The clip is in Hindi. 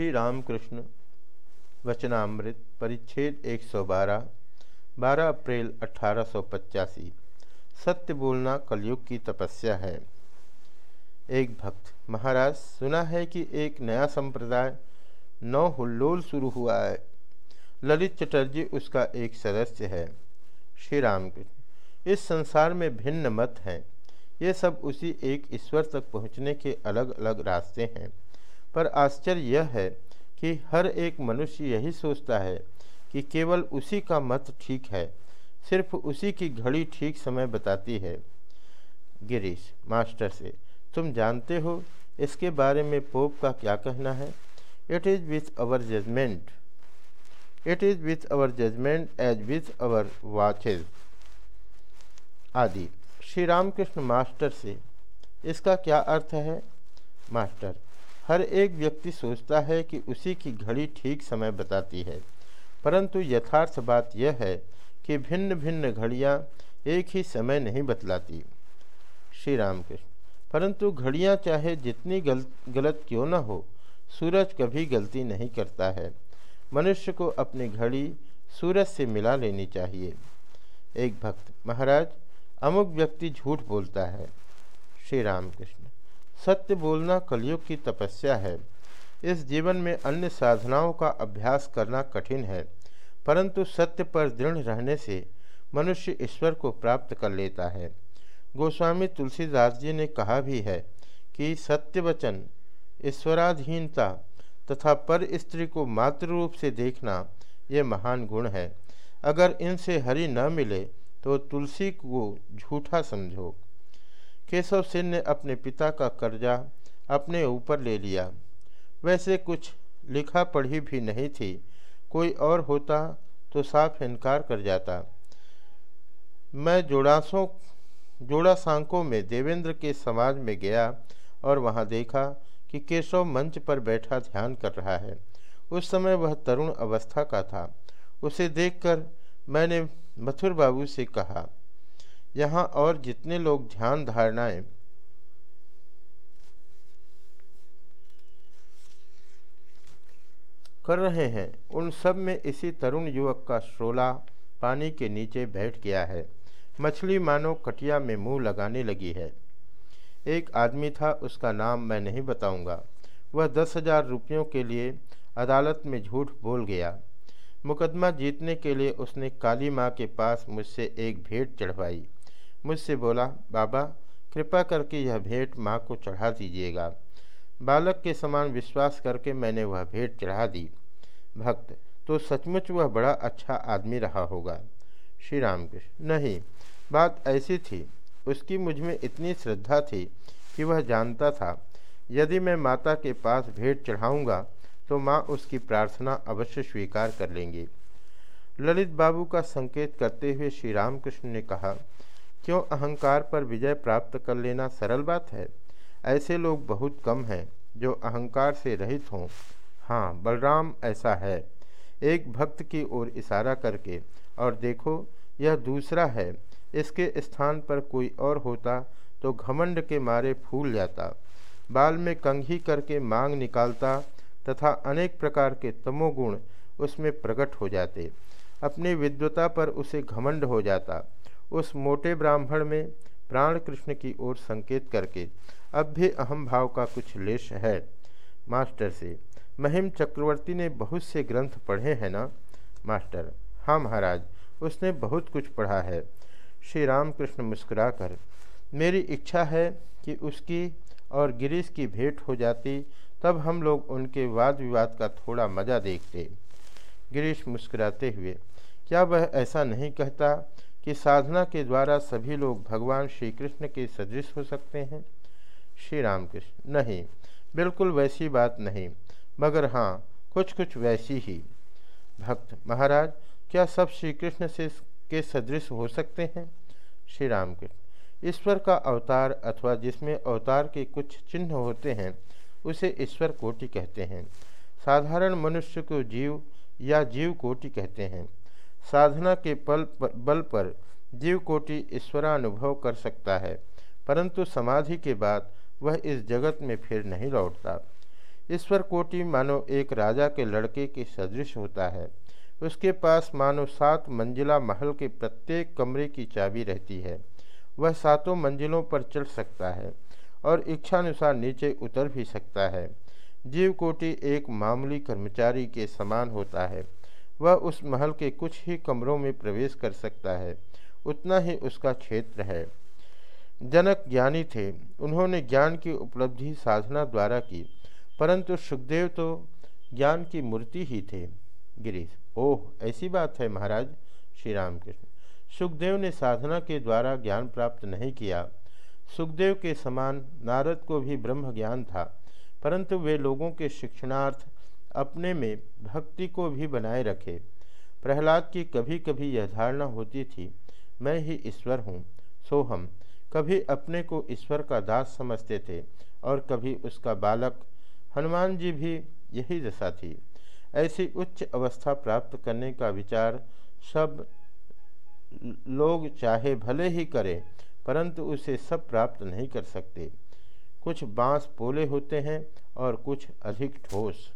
श्री रामकृष्ण वचनामृत परिच्छेद 112 12 अप्रैल अठारह सत्य बोलना कलयुग की तपस्या है। एक भक्त, महाराज, सुना है कि एक नया संप्रदाय नौ हुल्लोल शुरू हुआ है। ललित चटर्जी उसका एक सदस्य है श्री रामकृष्ण इस संसार में भिन्न मत हैं। ये सब उसी एक ईश्वर तक पहुँचने के अलग अलग रास्ते हैं। पर आश्चर्य यह है कि हर एक मनुष्य यही सोचता है कि केवल उसी का मत ठीक है, सिर्फ़ उसी की घड़ी ठीक समय बताती है। गिरीश, मास्टर से, तुम जानते हो इसके बारे में पोप का क्या कहना है? It is with our judgement it is with our judgement as with our watches आदि। श्री रामकृष्ण मास्टर से, इसका क्या अर्थ है? मास्टर हर एक व्यक्ति सोचता है कि उसी की घड़ी ठीक समय बताती है। परंतु यथार्थ बात यह है कि भिन्न भिन्न घड़ियाँ एक ही समय नहीं बतलाती। श्री रामकृष्ण परंतु घड़ियाँ चाहे जितनी गल, गलत क्यों न हो सूरज कभी गलती नहीं करता है। मनुष्य को अपनी घड़ी सूरज से मिला लेनी चाहिए। एक भक्त महाराज अमुक व्यक्ति झूठ बोलता है। श्री रामकृष्ण सत्य बोलना कलयुग की तपस्या है। इस जीवन में अन्य साधनाओं का अभ्यास करना कठिन है, परंतु सत्य पर दृढ़ रहने से मनुष्य ईश्वर को प्राप्त कर लेता है। गोस्वामी तुलसीदास जी ने कहा भी है कि सत्य वचन, ईश्वराधीनता तथा पर स्त्री को मातृ रूप से देखना ये महान गुण है। अगर इनसे हरि न मिले तो तुलसी को झूठा समझो। केशव सिंह ने अपने पिता का कर्जा अपने ऊपर ले लिया। वैसे कुछ लिखा पढ़ी भी नहीं थी। कोई और होता तो साफ़ इनकार कर जाता। मैं जोड़ासों जोड़ा सांकों में देवेंद्र के समाज में गया और वहाँ देखा कि केशव मंच पर बैठा ध्यान कर रहा है। उस समय वह तरुण अवस्था का था। उसे देखकर मैंने मथुर बाबू से कहा यहाँ और जितने लोग ध्यान धारणाएँ कर रहे हैं, उन सब में इसी तरुण युवक का शोला पानी के नीचे बैठ गया है। मछली मानो कटिया में मुँह लगाने लगी है। एक आदमी था, उसका नाम मैं नहीं बताऊँगा। वह दस हज़ार रुपयों के लिए अदालत में झूठ बोल गया। मुकदमा जीतने के लिए उसने काली माँ के पास मुझसे एक भेंट चढ़वाई। मुझसे बोला, बाबा, कृपा करके यह भेंट माँ को चढ़ा दीजिएगा। बालक के समान विश्वास करके मैंने वह भेंट चढ़ा दी। भक्त तो सचमुच वह बड़ा अच्छा आदमी रहा होगा। श्री रामकृष्ण नहीं, बात ऐसी थी। उसकी मुझमें इतनी श्रद्धा थी कि वह जानता था, यदि मैं माता के पास भेंट चढ़ाऊँगा तो माँ उसकी प्रार्थना अवश्य स्वीकार कर लेंगी। ललित बाबू का संकेत करते हुए श्री रामकृष्ण ने कहा क्यों अहंकार पर विजय प्राप्त कर लेना सरल बात है? ऐसे लोग बहुत कम हैं जो अहंकार से रहित हों। हाँ बलराम ऐसा है। एक भक्त की ओर इशारा करके, और देखो, यह दूसरा है। इसके स्थान पर कोई और होता तो घमंड के मारे फूल जाता। बाल में कंघी करके मांग निकालता तथा अनेक प्रकार के तमोगुण उसमें प्रकट हो जाते। अपनी विद्वता पर उसे घमंड हो जाता। उस मोटे ब्राह्मण में प्राण कृष्ण की ओर संकेत करके अब भी अहम भाव का कुछ लेश है। मास्टर से, महिम चक्रवर्ती ने बहुत से ग्रंथ पढ़े हैं ना? मास्टर हाँ महाराज, उसने बहुत कुछ पढ़ा है। श्री रामकृष्ण मुस्कुराकर, मेरी इच्छा है कि उसकी और गिरीश की भेंट हो जाती, तब हम लोग उनके वाद विवाद का थोड़ा मज़ा देखते। गिरीश मुस्कुराते हुए, क्या वह ऐसा नहीं कहता कि साधना के द्वारा सभी लोग भगवान श्री कृष्ण के सदृश हो सकते हैं। श्री रामकृष्ण नहीं, बिल्कुल वैसी बात नहीं, मगर हाँ कुछ कुछ वैसी ही। भक्त, महाराज, क्या सब श्री कृष्ण से, के सदृश हो सकते हैं? श्री राम कृष्ण ईश्वर का अवतार अथवा जिसमें अवतार के कुछ चिन्ह होते हैं, उसे ईश्वर कोटि कहते हैं। साधारण मनुष्य को जीव या जीव कोटि कहते हैं। साधना के पल पर, बल पर जीव कोटि ईश्वरानुभव कर सकता है परंतु समाधि के बाद वह इस जगत में फिर नहीं लौटता। ईश्वर कोटि मानो एक राजा के लड़के के सदृश होता है। उसके पास मानो सात मंजिला महल के प्रत्येक कमरे की चाबी रहती है। वह सातों मंजिलों पर चढ़ सकता है और इच्छानुसार नीचे उतर भी सकता है। जीव कोटि एक मामूली कर्मचारी के समान होता है। वह उस महल के कुछ ही कमरों में प्रवेश कर सकता है। उतना ही उसका क्षेत्र है। जनक ज्ञानी थे। उन्होंने ज्ञान की उपलब्धि साधना द्वारा की, परंतु सुखदेव तो ज्ञान की मूर्ति ही थे। गिरीश, ओह, ऐसी बात है महाराज। श्री रामकृष्ण सुखदेव ने साधना के द्वारा ज्ञान प्राप्त नहीं किया। सुखदेव के समान नारद को भी ब्रह्म ज्ञान था, परंतु वे लोगों के शिक्षणार्थ अपने में भक्ति को भी बनाए रखे। प्रहलाद की कभी कभी यह धारणा होती थी, मैं ही ईश्वर हूँ सोहम कभी अपने को ईश्वर का दास समझते थे और कभी उसका बालक। हनुमान जी भी यही दशा थी। ऐसी उच्च अवस्था प्राप्त करने का विचार सब लोग चाहे भले ही करें, परंतु उसे सब प्राप्त नहीं कर सकते। कुछ बाँस पोले होते हैं और कुछ अधिक ठोस।